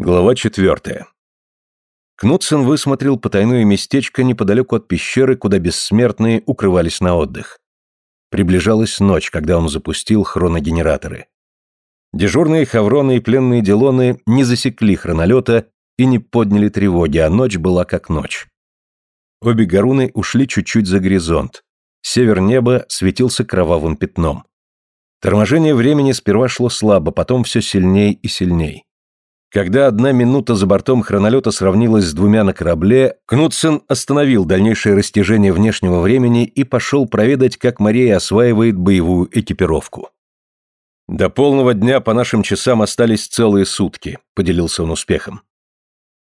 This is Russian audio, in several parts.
Глава четвертая. Кнутсен высмотрел потайное местечко неподалеку от пещеры, куда бессмертные укрывались на отдых. Приближалась ночь, когда он запустил хроногенераторы. Дежурные хавроны и пленные делоны не засекли хронолета и не подняли тревоги, а ночь была как ночь. Обе горуны ушли чуть-чуть за горизонт. Север неба светился кровавым пятном. Торможение времени сперва шло слабо, потом все сильней и сильней. Когда одна минута за бортом хронолета сравнилась с двумя на корабле, Кнутсен остановил дальнейшее растяжение внешнего времени и пошел проведать, как Мария осваивает боевую экипировку. «До полного дня по нашим часам остались целые сутки», — поделился он успехом.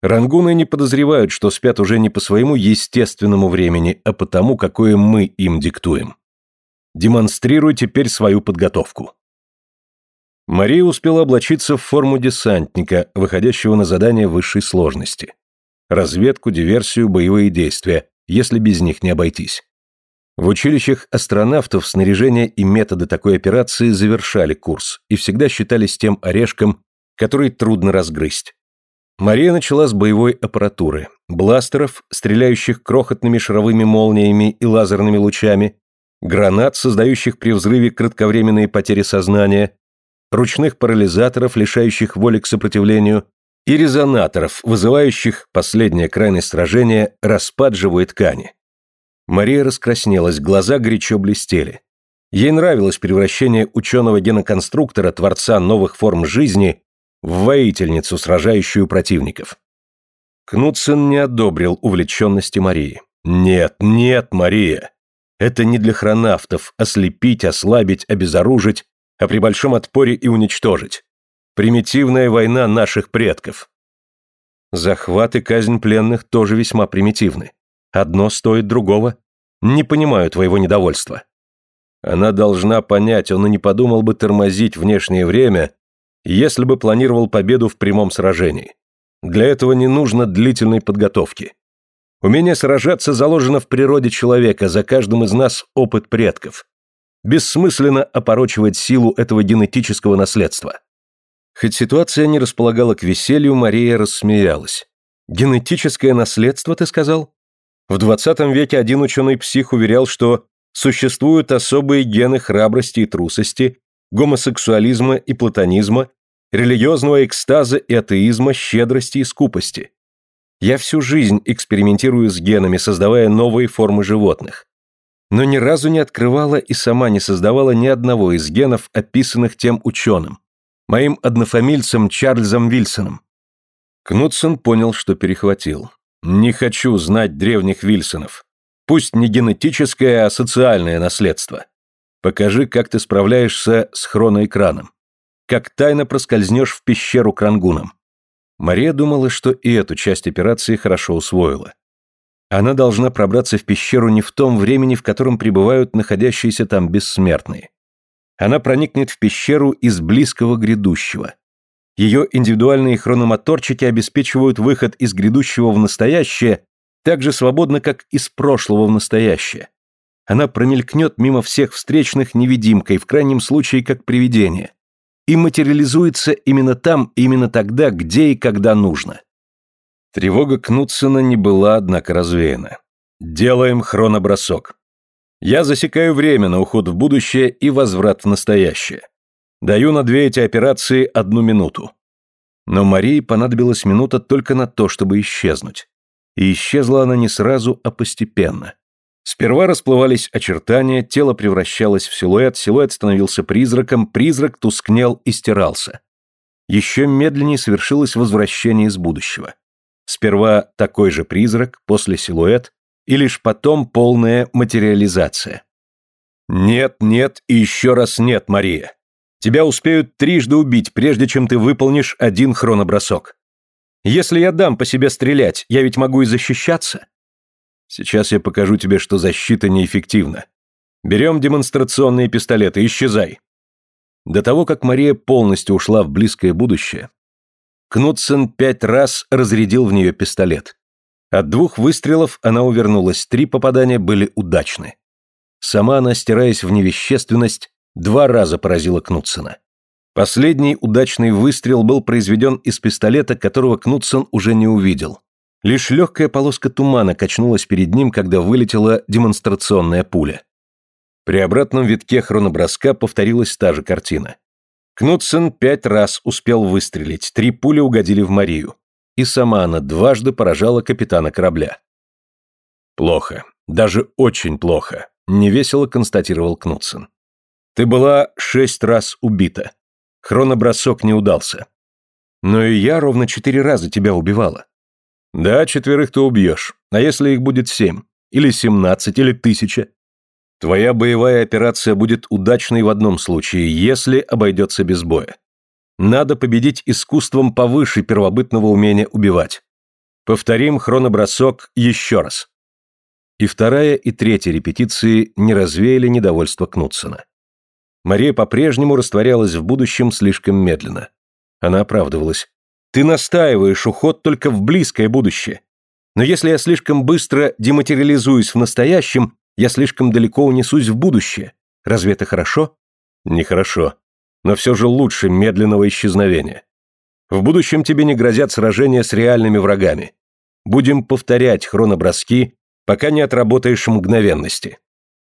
Рангуны не подозревают, что спят уже не по своему естественному времени, а по тому, какое мы им диктуем. Демонстрируй теперь свою подготовку. Мария успела облачиться в форму десантника, выходящего на задание высшей сложности. Разведку, диверсию, боевые действия, если без них не обойтись. В училищах астронавтов снаряжение и методы такой операции завершали курс и всегда считались тем орешком, который трудно разгрызть. Мария начала с боевой аппаратуры, бластеров, стреляющих крохотными шаровыми молниями и лазерными лучами, гранат, создающих при взрыве кратковременные потери сознания, ручных парализаторов, лишающих воли к сопротивлению, и резонаторов, вызывающих, последнее крайность сражения, распад живой ткани. Мария раскраснелась, глаза горячо блестели. Ей нравилось превращение ученого-геноконструктора, творца новых форм жизни, в воительницу, сражающую противников. Кнутсен не одобрил увлеченности Марии. «Нет, нет, Мария! Это не для хронавтов ослепить, ослабить, обезоружить, а при большом отпоре и уничтожить. Примитивная война наших предков. Захват и казнь пленных тоже весьма примитивны. Одно стоит другого. Не понимаю твоего недовольства. Она должна понять, он и не подумал бы тормозить внешнее время, если бы планировал победу в прямом сражении. Для этого не нужно длительной подготовки. Умение сражаться заложено в природе человека, за каждым из нас опыт предков. Бессмысленно опорочивать силу этого генетического наследства. Хоть ситуация не располагала к веселью, Мария рассмеялась. «Генетическое наследство, ты сказал?» В 20 веке один ученый-псих уверял, что существуют особые гены храбрости и трусости, гомосексуализма и платонизма, религиозного экстаза и атеизма, щедрости и скупости. Я всю жизнь экспериментирую с генами, создавая новые формы животных но ни разу не открывала и сама не создавала ни одного из генов, описанных тем ученым, моим однофамильцем Чарльзом Вильсоном. Кнутсон понял, что перехватил. «Не хочу знать древних Вильсонов. Пусть не генетическое, а социальное наследство. Покажи, как ты справляешься с хроноэкраном. Как тайно проскользнешь в пещеру к рангунам». Мария думала, что и эту часть операции хорошо усвоила. Она должна пробраться в пещеру не в том времени, в котором пребывают находящиеся там бессмертные. Она проникнет в пещеру из близкого грядущего. Ее индивидуальные хрономоторчики обеспечивают выход из грядущего в настоящее так же свободно, как из прошлого в настоящее. Она промелькнет мимо всех встречных невидимкой, в крайнем случае как привидение, и материализуется именно там, именно тогда, где и когда нужно. Тревога Кнутсена не была, однако, развеяна. Делаем хронобросок. Я засекаю время на уход в будущее и возврат в настоящее. Даю на две эти операции одну минуту. Но Марии понадобилась минута только на то, чтобы исчезнуть. И исчезла она не сразу, а постепенно. Сперва расплывались очертания, тело превращалось в силуэт, силуэт становился призраком, призрак тускнел и стирался. Еще медленнее совершилось возвращение из будущего. Сперва такой же призрак, после силуэт, и лишь потом полная материализация. Нет, нет и еще раз нет, Мария. Тебя успеют трижды убить, прежде чем ты выполнишь один хронобросок. Если я дам по себе стрелять, я ведь могу и защищаться. Сейчас я покажу тебе, что защита неэффективна. Берем демонстрационные пистолеты, исчезай. До того, как Мария полностью ушла в близкое будущее, Кнутсен пять раз разрядил в нее пистолет. От двух выстрелов она увернулась, три попадания были удачны. Сама она, стираясь в невещественность, два раза поразила Кнутсена. Последний удачный выстрел был произведен из пистолета, которого Кнутсон уже не увидел. Лишь легкая полоска тумана качнулась перед ним, когда вылетела демонстрационная пуля. При обратном витке хроноброска повторилась та же картина. Кнутсен пять раз успел выстрелить, три пули угодили в Марию. И сама она дважды поражала капитана корабля. «Плохо. Даже очень плохо», — невесело констатировал Кнутсен. «Ты была шесть раз убита. Хронобросок не удался. Но и я ровно четыре раза тебя убивала. Да, четверых ты убьешь, а если их будет семь? Или семнадцать, или тысяча? Твоя боевая операция будет удачной в одном случае, если обойдется без боя. Надо победить искусством повыше первобытного умения убивать. Повторим хронобросок еще раз. И вторая, и третья репетиции не развеяли недовольство Кнутсона. Мария по-прежнему растворялась в будущем слишком медленно. Она оправдывалась. «Ты настаиваешь уход только в близкое будущее. Но если я слишком быстро дематериализуюсь в настоящем, я слишком далеко унесусь в будущее. Разве это хорошо? Нехорошо. Но все же лучше медленного исчезновения. В будущем тебе не грозят сражения с реальными врагами. Будем повторять хроноброски, пока не отработаешь мгновенности.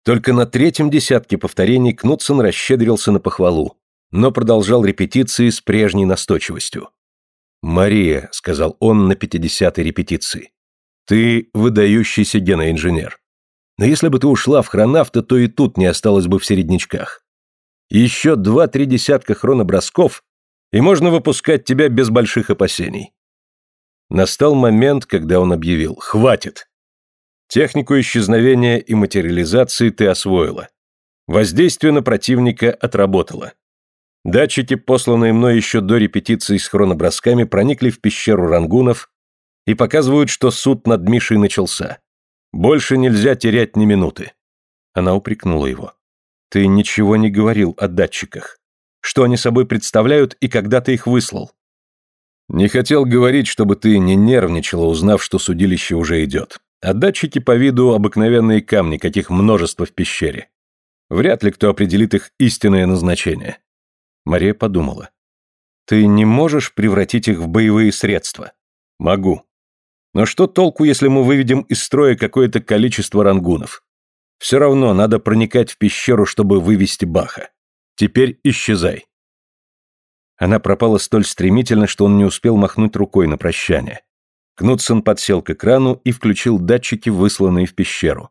Только на третьем десятке повторений Кнутсон расщедрился на похвалу, но продолжал репетиции с прежней настойчивостью. «Мария», — сказал он на пятидесятой репетиции, — «ты выдающийся геноинженер. Но если бы ты ушла в хронавта, то и тут не осталось бы в середнячках. Еще два-три десятка хронобросков, и можно выпускать тебя без больших опасений. Настал момент, когда он объявил «Хватит!». Технику исчезновения и материализации ты освоила. Воздействие на противника отработало. Датчики, посланные мной еще до репетиции с хронобросками, проникли в пещеру рангунов и показывают, что суд над Мишей начался. Больше нельзя терять ни минуты. Она упрекнула его. Ты ничего не говорил о датчиках. Что они собой представляют и когда ты их выслал? Не хотел говорить, чтобы ты не нервничала, узнав, что судилище уже идет. А датчики по виду обыкновенные камни, каких множество в пещере. Вряд ли кто определит их истинное назначение. Мария подумала. Ты не можешь превратить их в боевые средства? Могу. Но что толку, если мы выведем из строя какое-то количество рангунов? Все равно надо проникать в пещеру, чтобы вывести Баха. Теперь исчезай. Она пропала столь стремительно, что он не успел махнуть рукой на прощание. Кнутсон подсел к экрану и включил датчики, высланные в пещеру.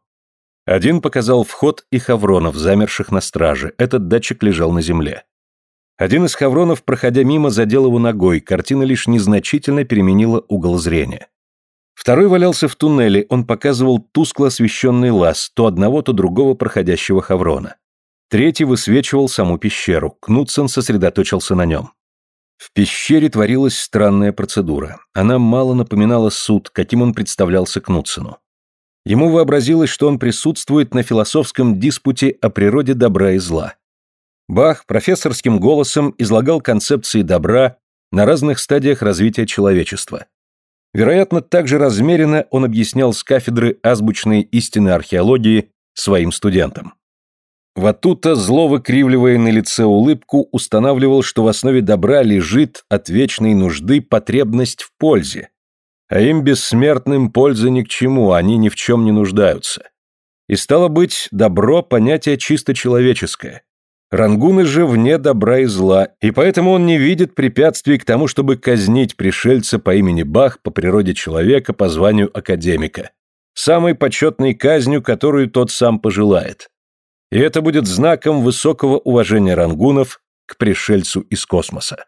Один показал вход и хавронов, замерших на страже. Этот датчик лежал на земле. Один из хавронов, проходя мимо, задел его ногой, картина лишь незначительно переменила угол зрения. Второй валялся в туннеле, он показывал тускло освещенный лаз, то одного, то другого проходящего хаврона. Третий высвечивал саму пещеру, Кнутсон сосредоточился на нем. В пещере творилась странная процедура. Она мало напоминала суд, каким он представлялся Кнутсену. Ему вообразилось, что он присутствует на философском диспуте о природе добра и зла. Бах профессорским голосом излагал концепции добра на разных стадиях развития человечества. Вероятно, так же размеренно он объяснял с кафедры азбучной истины археологии своим студентам. Ватута, зло выкривливая на лице улыбку, устанавливал, что в основе добра лежит от вечной нужды потребность в пользе. А им, бессмертным, польза ни к чему, они ни в чем не нуждаются. И стало быть, добро – понятие чисто человеческое. Рангуны же вне добра и зла, и поэтому он не видит препятствий к тому, чтобы казнить пришельца по имени Бах по природе человека по званию академика, самой почетной казнью, которую тот сам пожелает. И это будет знаком высокого уважения рангунов к пришельцу из космоса.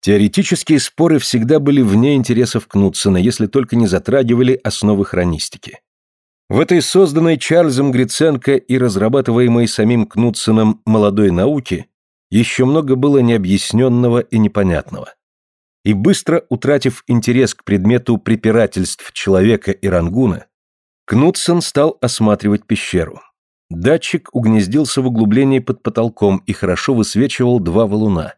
Теоретические споры всегда были вне интересов Кнутсена, если только не затрагивали основы хронистики. В этой созданной Чарльзом Гриценко и разрабатываемой самим Кнутсеном молодой науке еще много было необъясненного и непонятного. И быстро утратив интерес к предмету препирательств человека и рангуна, Кнутсен стал осматривать пещеру. Датчик угнездился в углублении под потолком и хорошо высвечивал два валуна.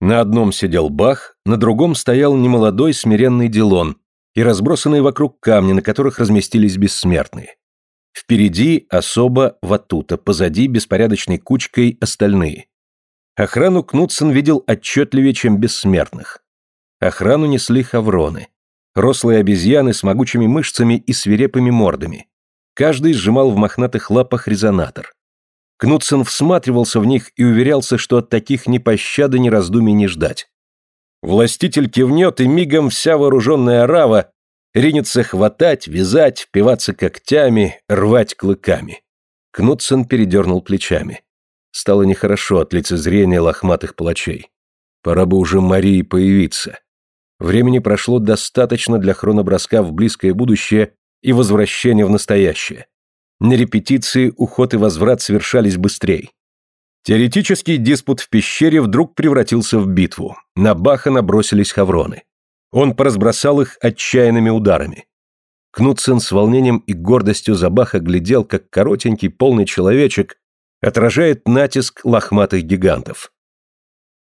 На одном сидел Бах, на другом стоял немолодой смиренный Дилон и разбросанные вокруг камни, на которых разместились бессмертные. Впереди особо Ватута, позади беспорядочной кучкой остальные. Охрану Кнутсон видел отчетливее, чем бессмертных. Охрану несли хавроны. Рослые обезьяны с могучими мышцами и свирепыми мордами. Каждый сжимал в мохнатых лапах резонатор. Кнутсон всматривался в них и уверялся, что от таких ни пощады, ни раздумий не ждать. Властитель кивнет, и мигом вся вооруженная орава ринется хватать, вязать, впиваться когтями, рвать клыками. Кнутсон передернул плечами. Стало нехорошо от лицезрения лохматых палачей. Пора бы уже Марии появиться. Времени прошло достаточно для хроноброска в близкое будущее и возвращения в настоящее. На репетиции уход и возврат совершались быстрее. Теоретический диспут в пещере вдруг превратился в битву. На Баха набросились хавроны. Он поразбросал их отчаянными ударами. Кнутсен с волнением и гордостью за Баха глядел, как коротенький полный человечек отражает натиск лохматых гигантов.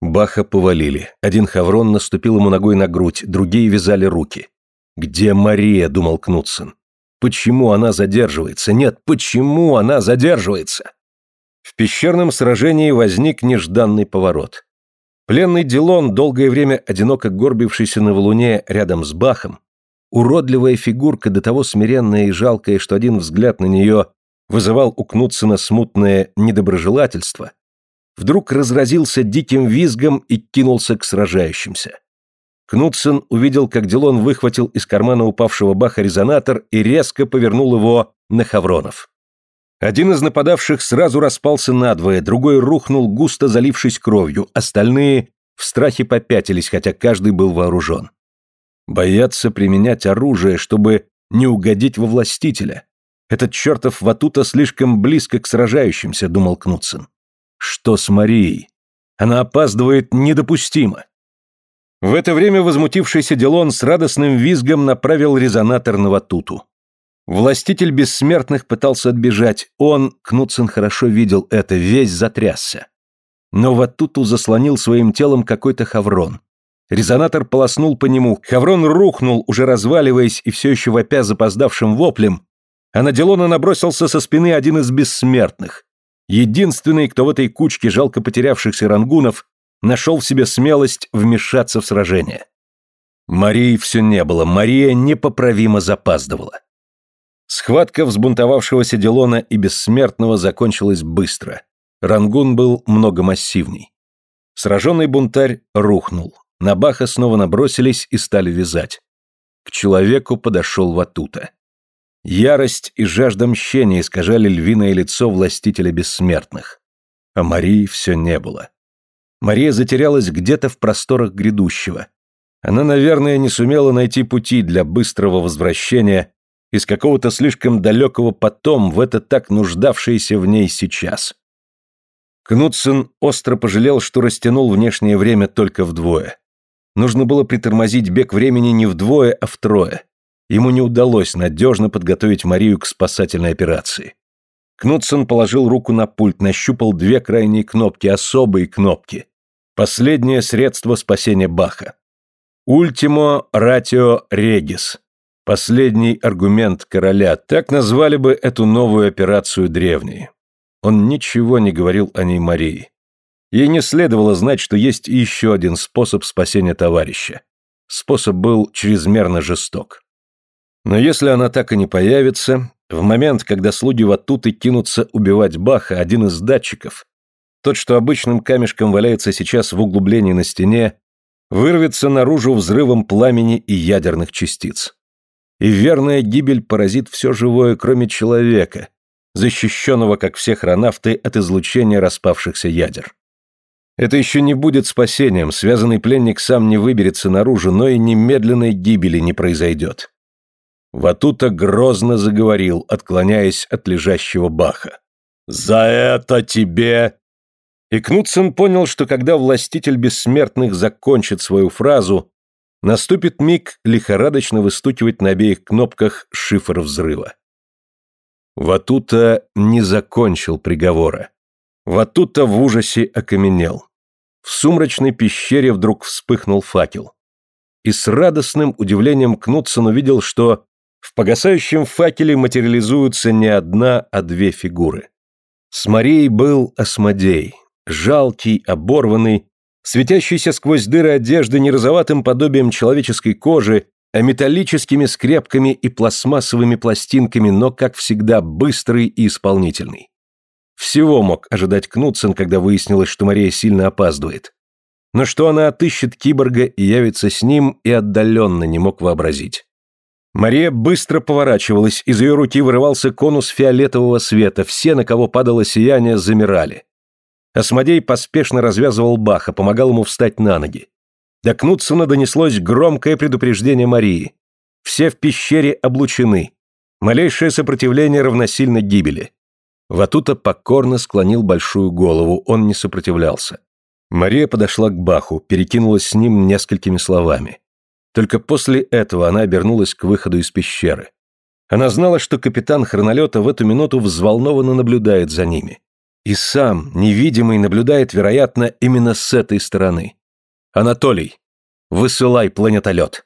Баха повалили. Один хаврон наступил ему ногой на грудь, другие вязали руки. «Где Мария?» – думал Кнутсен. «Почему она задерживается? Нет, почему она задерживается?» В пещерном сражении возник нежданный поворот. Пленный Дилон, долгое время одиноко горбившийся на валуне рядом с Бахом, уродливая фигурка, до того смиренная и жалкая, что один взгляд на нее вызывал у Кнутсена смутное недоброжелательство, вдруг разразился диким визгом и кинулся к сражающимся. Кнутсен увидел, как Дилон выхватил из кармана упавшего Баха резонатор и резко повернул его на Хавронов. Один из нападавших сразу распался надвое, другой рухнул, густо залившись кровью, остальные в страхе попятились, хотя каждый был вооружен. Боятся применять оружие, чтобы не угодить во властителя. Этот чертов Ватута слишком близко к сражающимся, думал Кнутсен. Что с Марией? Она опаздывает недопустимо. В это время возмутившийся Делон с радостным визгом направил резонатор на Ватуту. Властитель бессмертных пытался отбежать. Он, Кнутсен хорошо видел это, весь затрясся. Но Ватуту заслонил своим телом какой-то хаврон. Резонатор полоснул по нему, хаврон рухнул, уже разваливаясь и все еще вопя запоздавшим воплем, а на Делона набросился со спины один из бессмертных. Единственный, кто в этой кучке жалко потерявшихся рангунов нашел в себе смелость вмешаться в сражение. Марии все не было, Мария непоправимо запаздывала. Схватка взбунтовавшегося Делона и Бессмертного закончилась быстро. Рангун был много массивней. Сраженный бунтарь рухнул. На Баха снова набросились и стали вязать. К человеку подошел Ватута. Ярость и жажда мщения искажали львиное лицо властителя бессмертных. А Марии все не было. Мария затерялась где-то в просторах грядущего. Она, наверное, не сумела найти пути для быстрого возвращения из какого-то слишком далекого потом в это так нуждавшееся в ней сейчас. Кнутсен остро пожалел, что растянул внешнее время только вдвое. Нужно было притормозить бег времени не вдвое, а втрое. Ему не удалось надежно подготовить Марию к спасательной операции. Кнутсен положил руку на пульт, нащупал две крайние кнопки, особые кнопки. Последнее средство спасения Баха. Ультимо ратио регис. Последний аргумент короля, так назвали бы эту новую операцию древние. Он ничего не говорил о ней Марии. Ей не следовало знать, что есть еще один способ спасения товарища. Способ был чрезмерно жесток. Но если она так и не появится, в момент, когда слуги Ватуты кинутся убивать Баха, один из датчиков, тот, что обычным камешком валяется сейчас в углублении на стене, вырвется наружу взрывом пламени и ядерных частиц и верная гибель поразит все живое, кроме человека, защищенного, как все хронавты, от излучения распавшихся ядер. Это еще не будет спасением, связанный пленник сам не выберется наружу, но и немедленной гибели не произойдет. Ватута грозно заговорил, отклоняясь от лежащего Баха. «За это тебе...» И Кнутсен понял, что когда властитель бессмертных закончит свою фразу, Наступит миг лихорадочно выстукивать на обеих кнопках шифр взрыва. Ватута не закончил приговора. Ватута в ужасе окаменел. В сумрачной пещере вдруг вспыхнул факел. И с радостным удивлением Кнутсон увидел, что в погасающем факеле материализуются не одна, а две фигуры. С Марией был Осмодей. жалкий, оборванный, светящийся сквозь дыры одежды не розоватым подобием человеческой кожи, а металлическими скрепками и пластмассовыми пластинками, но, как всегда, быстрый и исполнительный. Всего мог ожидать Кнутсен, когда выяснилось, что Мария сильно опаздывает. Но что она отыщет киборга и явится с ним, и отдаленно не мог вообразить. Мария быстро поворачивалась, из ее руки вырывался конус фиолетового света, все, на кого падало сияние, замирали. Осмодей поспешно развязывал Баха, помогал ему встать на ноги. До Кнутсона донеслось громкое предупреждение Марии. Все в пещере облучены. Малейшее сопротивление равносильно гибели. Ватута покорно склонил большую голову, он не сопротивлялся. Мария подошла к Баху, перекинулась с ним несколькими словами. Только после этого она обернулась к выходу из пещеры. Она знала, что капитан хронолета в эту минуту взволнованно наблюдает за ними. И сам, невидимый, наблюдает, вероятно, именно с этой стороны. «Анатолий, высылай планетолет!»